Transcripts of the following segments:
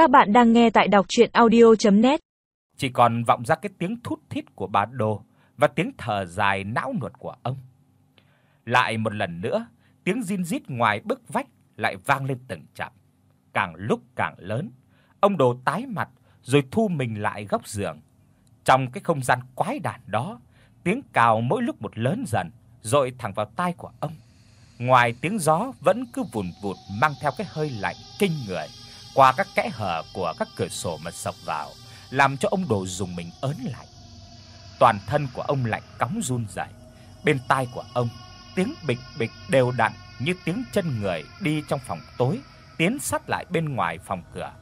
Các bạn đang nghe tại đọc audio net Chỉ còn vọng ra cái tiếng thút thít của bà Đồ và tiếng thở dài não nuột của ông. Lại một lần nữa, tiếng zin rít ngoài bức vách lại vang lên từng chập, càng lúc càng lớn. Ông Đồ tái mặt rồi thu mình lại góc giường. Trong cái không gian quái đản đó, tiếng cào mỗi lúc một lớn dần, dội thẳng vào tai của ông. Ngoài tiếng gió vẫn cứ vùn vụt mang theo cái hơi lạnh kinh người qua các kẽ hở của các cửa sổ mà sộc vào, làm cho ông Đồ dùng mình ớn lạnh. Toàn thân của ông lạnh cóng run rẩy. Bên tai của ông, tiếng bịch bịch đều đặn như tiếng chân người đi trong phòng tối tiến sát lại bên ngoài phòng cửa.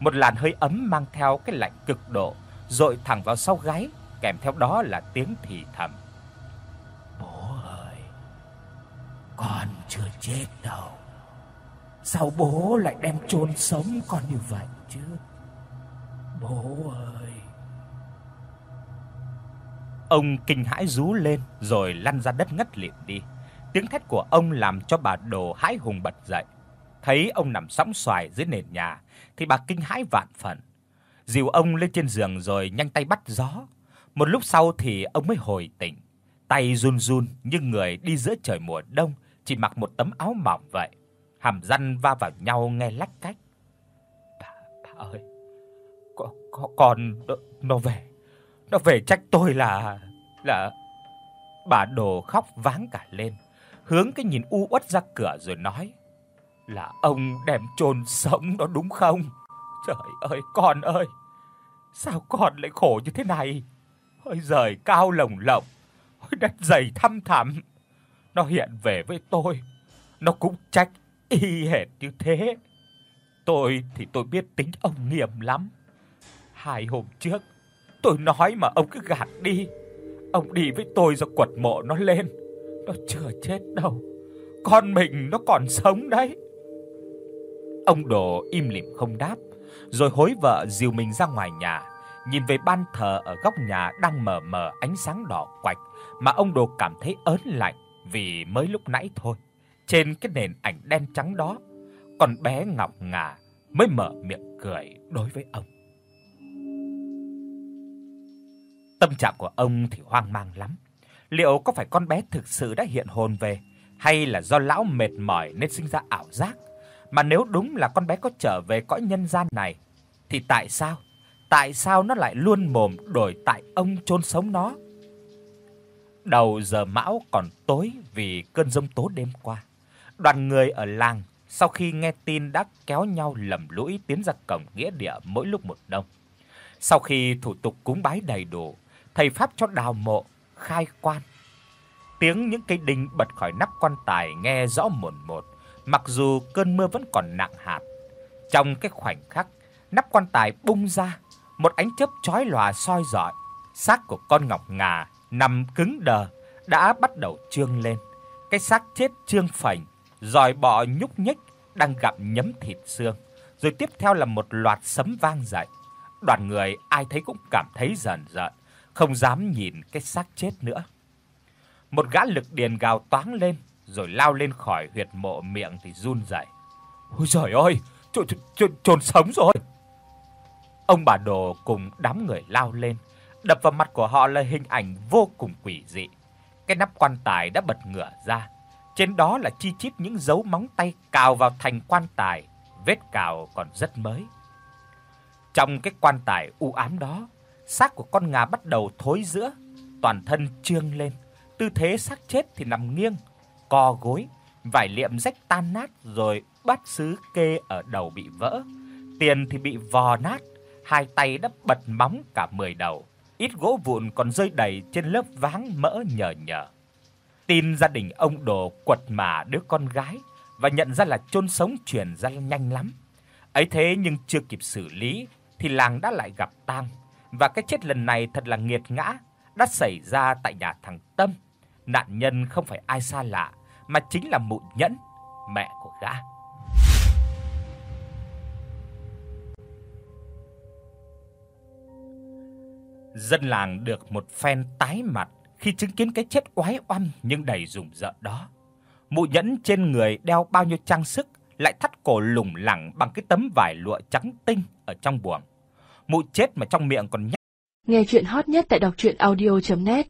Một làn hơi ấm mang theo cái lạnh cực độ dội thẳng vào sau gáy, kèm theo đó là tiếng thì thầm. Bố ơi, con chưa chết đâu. Sao bố lại đem chôn sống con như vậy chứ? Bố ơi. Ông kinh hãi rú lên rồi lăn ra đất ngất lịm đi. Tiếng thét của ông làm cho bà Đồ hãi hùng bật dậy. Thấy ông nằm sõng xoài dưới nền nhà thì bà kinh hãi vạn phần. Dìu ông lên trên giường rồi nhanh tay bắt gió. Một lúc sau thì ông mới hồi tỉnh, tay run run như người đi giữa trời mùa đông, chỉ mặc một tấm áo mỏng vậy. Hàm răng va vào nhau nghe lách cách. "Bà, bà ơi, con con con nó, nó về. Nó về trách tôi là là Bà Đồ khóc váng cả lên, hướng cái nhìn u uất ra cửa rồi nói: "Là ông đem chôn sống đó đúng không? Trời ơi con ơi, sao con lại khổ như thế này? Ôi giời cao lồng lộng, ôi đất dày thăm thẳm. Nó hiện về với tôi, nó cũng trách y hệt như thế. Tôi thì tôi biết tính ông nghiêm lắm. Hai hôm trước, tôi nói mà ông cứ gạt đi. Ông đi với tôi ra quật mộ nó lên. Nó chưa chết đâu. Con mình nó còn sống đấy. Ông Đồ im lìm không đáp, rồi hối vợ dìu mình ra ngoài nhà, nhìn về ban thờ ở góc nhà đang mờ mờ ánh sáng đỏ quạch mà ông Đồ cảm thấy ớn lạnh vì mới lúc nãy thôi. Trên cái nền ảnh đen trắng đó, còn bé Ngọc Ngà mới mở miệng cười đối với ông. Tâm trạng của ông thì hoang mang lắm. Liệu có phải con bé thực sự đã hiện hồn về hay là do lão mệt mỏi nên sinh ra ảo giác? Mà nếu đúng là con bé có trở về cõi nhân gian này thì tại sao? Tại sao nó lại luôn mồm đổi tại ông chôn sống nó? Đầu giờ mão còn tối vì cơn giông tố đêm qua. Đoàn người ở làng sau khi nghe tin đã kéo nhau lầm lũi tiến ra cổng nghĩa địa mỗi lúc một đông. Sau khi thủ tục cúng bái đầy đủ, thầy pháp cho đào mộ, khai quan. Tiếng những cây đinh bật khỏi nắp quan tài nghe rõ mồn một, mặc dù cơn mưa vẫn còn nặng hạt. Trong cái khoảnh khắc, nắp quan tài bung ra, một ánh chớp chói lòa soi rọi, xác của con ngọc ngà nằm cứng đờ đã bắt đầu trương lên. Cái xác chết trương phành, giòi bọ nhúc nhích đang gặm nhấm thịt xương. Rồi tiếp theo là một loạt sấm vang dậy. Đoàn người ai thấy cũng cảm thấy rờn rợn, không dám nhìn cái xác chết nữa. Một gã lực điền gào toáng lên, rồi lao lên khỏi huyệt mộ miệng thì run rẩy. Ôi trời ơi, chôn chôn chôn sống rồi. Ông bà Đồ cùng đám người lao lên, đập vào mặt của họ là hình ảnh vô cùng quỷ dị. Cái nắp quan tài đã bật ngửa ra, trên đó là chi chít những dấu móng tay cào vào thành quan tài, vết cào còn rất mới. Trong cái quan tài u ám đó, xác của con ngà bắt đầu thối rữa, toàn thân trương lên, tư thế xác chết thì nằm nghiêng, co gối, vải liệm rách tan nát rồi bát sứ kê ở đầu bị vỡ, tiền thì bị vò nát, hai tay đã bật móng cả 10 đầu, ít gỗ vụn còn rơi đầy trên lớp váng mỡ nhờ nhờ. Tin gia đình ông Đồ quật mả đứa con gái và nhận ra là chôn sống truyền ra nhanh lắm. Ấy thế nhưng chưa kịp xử lý thì làng đã lại gặp tang, và cái chết lần này thật là nghiệt ngã, đã xảy ra tại nhà thằng Tâm. Nạn nhân không phải ai xa lạ, mà chính là Mụ Nhẫn, mẹ của gã. Dân làng được một phen tái mặt khi chứng kiến cái chết oái oăm nhưng đầy rùng rợn đó. Mụ Nhẫn trên người đeo bao nhiêu trang sức lại thắt cổ lủng lẳng bằng cái tấm vải lụa trắng tinh ở trong buồng. Mụ chết mà trong miệng còn nhắc. Nghe truyện hot nhất tại doctruyenaudio.net